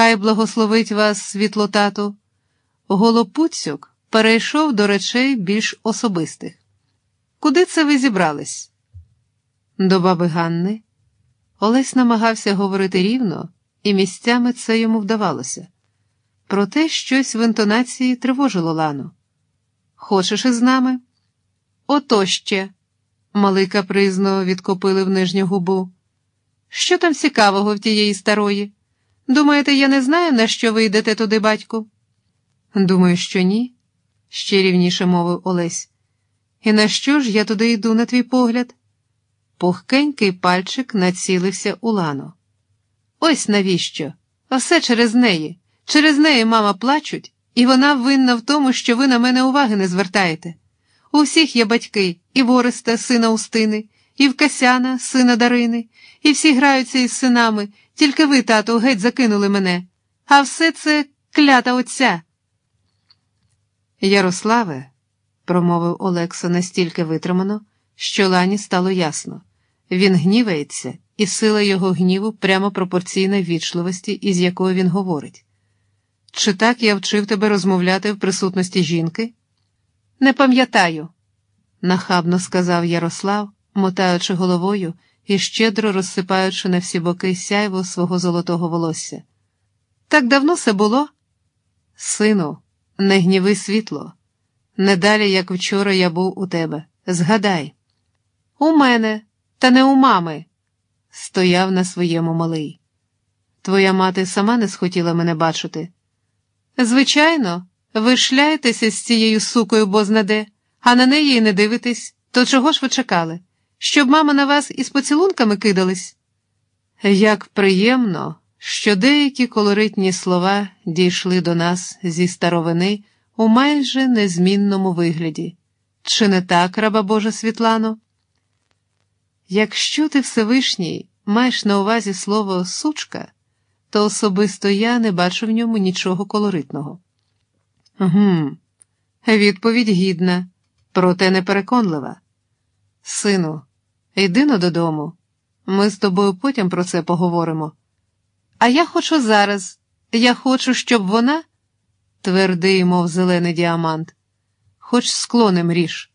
Хай благословить вас, світлотату. Голопуцюк перейшов до речей більш особистих. Куди це ви зібрались? До баби Ганни. Олесь намагався говорити рівно, і місцями це йому вдавалося. Проте щось в інтонації тривожило Лану. Хочеш із нами? Ото ще, малий капризно відкопили в нижню губу. Що там цікавого в тієї старої? Думаєте, я не знаю, на що ви йдете туди, батьку? Думаю, що ні, ще рівніше мовив Олесь. І на що ж я туди йду, на твій погляд? Пухкенький пальчик націлився у лану. Ось навіщо? Все через неї. Через неї, мама, плачуть, і вона винна в тому, що ви на мене уваги не звертаєте. У всіх є батьки, і Вореста, сина Устини, і в Касяна, сина Дарини, і всі граються із синами, тільки ви, тату, геть закинули мене. А все це клята отця. Ярославе, промовив Олекса настільки витримано, що Лані стало ясно. Він гнівається, і сила його гніву прямо пропорційна вічливості, із якою він говорить. Чи так я вчив тебе розмовляти в присутності жінки? Не пам'ятаю, нахабно сказав Ярослав, мотаючи головою і щедро розсипаючи на всі боки сяйво свого золотого волосся. Так давно це було? Сину, не гніви світло. Не далі, як вчора я був у тебе. Згадай. У мене, та не у мами, стояв на своєму малий. Твоя мати сама не схотіла мене бачити. Звичайно, ви шляєтеся з цією сукою бознаде, а на неї й не дивитесь, то чого ж ви чекали? Щоб мама на вас із поцілунками кидались? Як приємно, що деякі колоритні слова дійшли до нас зі старовини у майже незмінному вигляді. Чи не так, раба Божа Світлано? Якщо ти Всевишній маєш на увазі слово сучка, то особисто я не бачу в ньому нічого колоритного. Гм, відповідь гідна, проте непереконлива. Сину, йди но додому. Ми з тобою потім про це поговоримо. А я хочу зараз, я хочу, щоб вона, твердий, мов зелений діамант, хоч склонем ріж.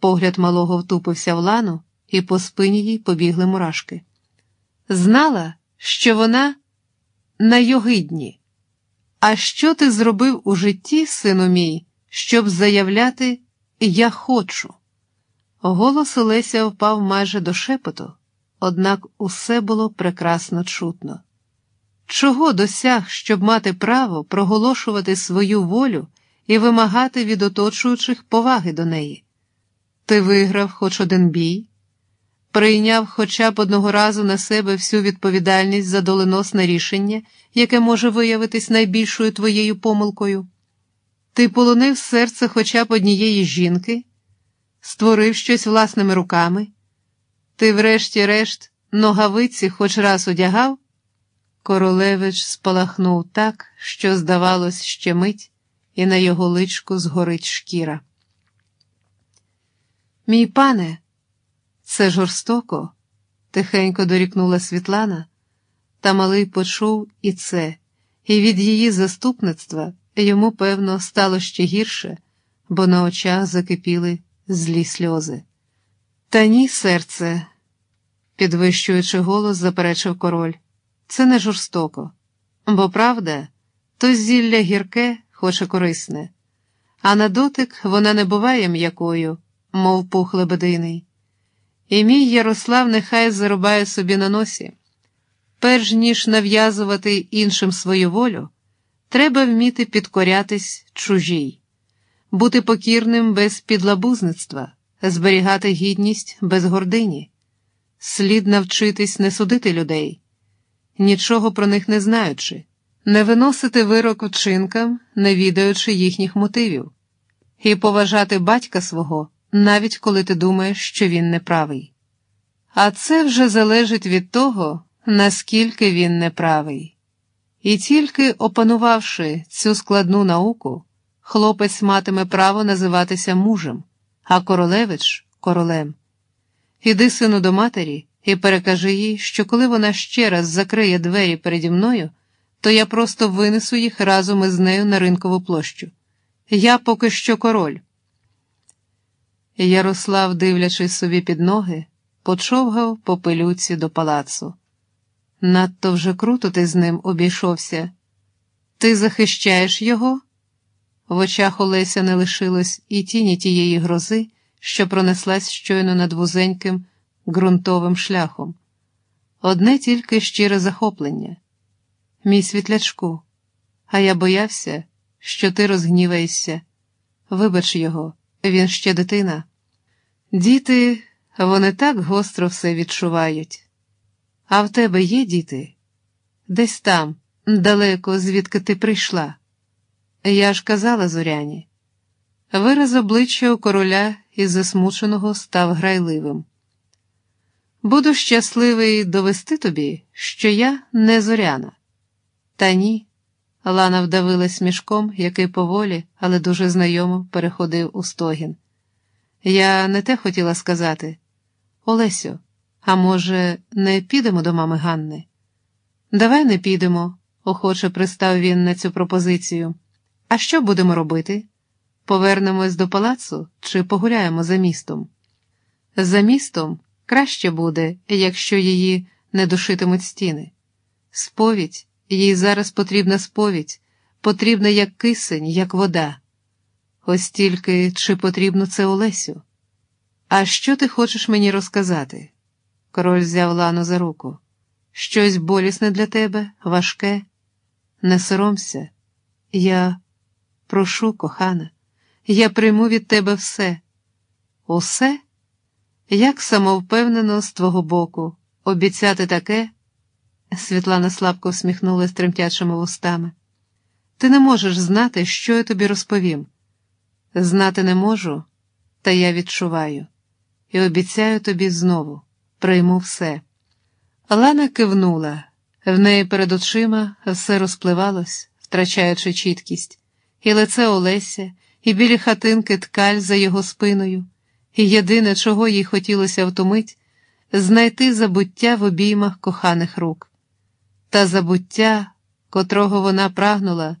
Погляд малого втупився в лану, і по спині їй побігли мурашки. Знала, що вона на йогидні. А що ти зробив у житті, сину мій, щоб заявляти Я хочу? Голос Олеся впав майже до шепоту, однак усе було прекрасно чутно. Чого досяг, щоб мати право проголошувати свою волю і вимагати від оточуючих поваги до неї? Ти виграв хоч один бій, прийняв хоча б одного разу на себе всю відповідальність за доленосне рішення, яке може виявитись найбільшою твоєю помилкою. Ти полонив серце хоча б однієї жінки, створив щось власними руками. Ти, врешті-решт, ногавиці хоч раз одягав. Королевич спалахнув так, що, здавалось, ще мить, і на його личку згорить шкіра. Мій пане, це жорстоко, тихенько дорікнула Світлана, та малий почув і це, і від її заступництва йому, певно, стало ще гірше, бо на очах закипіли злі сльози. Та ні, серце, підвищуючи голос, заперечив король. Це не жорстоко, бо правда, то зілля гірке, хоч і корисне, а на дотик вона не буває м'якою, мов пух лебединий. І мій Ярослав нехай зарубає собі на носі. Перш ніж нав'язувати іншим свою волю, треба вміти підкорятись чужій, бути покірним без підлабузництва, зберігати гідність без гордині, слід навчитись не судити людей нічого про них не знаючи, не виносити вирок учинкам, не відаючи їхніх мотивів, і поважати батька свого, навіть коли ти думаєш, що він неправий. А це вже залежить від того, наскільки він неправий. І тільки опанувавши цю складну науку, хлопець матиме право називатися мужем, а королевич королем. Іди, сину, до матері і перекажи їй, що коли вона ще раз закриє двері переді мною, то я просто винесу їх разом із нею на ринкову площу. Я поки що король. Ярослав, дивлячись собі під ноги, почовгав по пилюці до палацу. Надто вже круто ти з ним обійшовся. Ти захищаєш його? В очах Олеся не лишилось і тіні тієї грози, що пронеслась щойно над вузеньким ґрунтовим шляхом. Одне тільки щире захоплення. Мій світлячку, а я боявся, що ти розгніваєшся. Вибач його, він ще дитина. Діти, вони так гостро все відчувають. А в тебе є діти? Десь там, далеко, звідки ти прийшла. Я ж казала зоряні. Вираз обличчя у короля із засмученого став грайливим. Буду щасливий довести тобі, що я не зоряна. Та ні. Лана вдавилась мішком, який поволі, але дуже знайомо переходив у стогін. Я не те хотіла сказати. Олесю, а може, не підемо до мами Ганни? Давай не підемо, охоче пристав він на цю пропозицію. А що будемо робити? Повернемось до палацу чи погуляємо за містом? За містом краще буде, якщо її не душитимуть стіни. Сповідь, їй зараз потрібна сповідь, потрібна як кисень, як вода. Ось тільки чи потрібно це Олесю? А що ти хочеш мені розказати? Король взяв Лану за руку. Щось болісне для тебе, важке. Не соромся. Я прошу, кохана, я прийму від тебе все. Усе? Як самовпевнено з твого боку, обіцяти таке? Світлана слабко всміхнулася тремтячими вустами. Ти не можеш знати, що я тобі розповім. Знати не можу, та я відчуваю і обіцяю тобі знову прийму все. Лана кивнула, в неї перед очима все розпливалось, втрачаючи чіткість, і лице Олеся, і білі хатинки ткаль за його спиною, і єдине, чого їй хотілося втомить, знайти забуття в обіймах коханих рук. Та забуття, котрого вона прагнула.